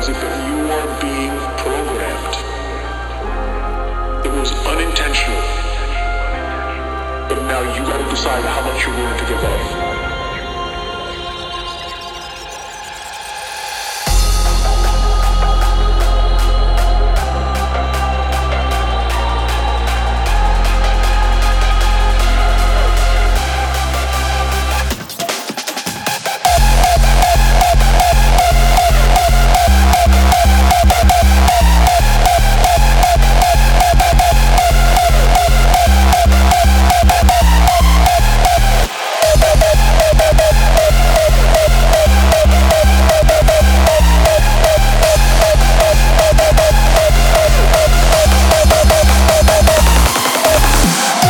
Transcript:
realize it, but you are being programmed. It was unintentional. But now you gotta decide how much you're willing to give up.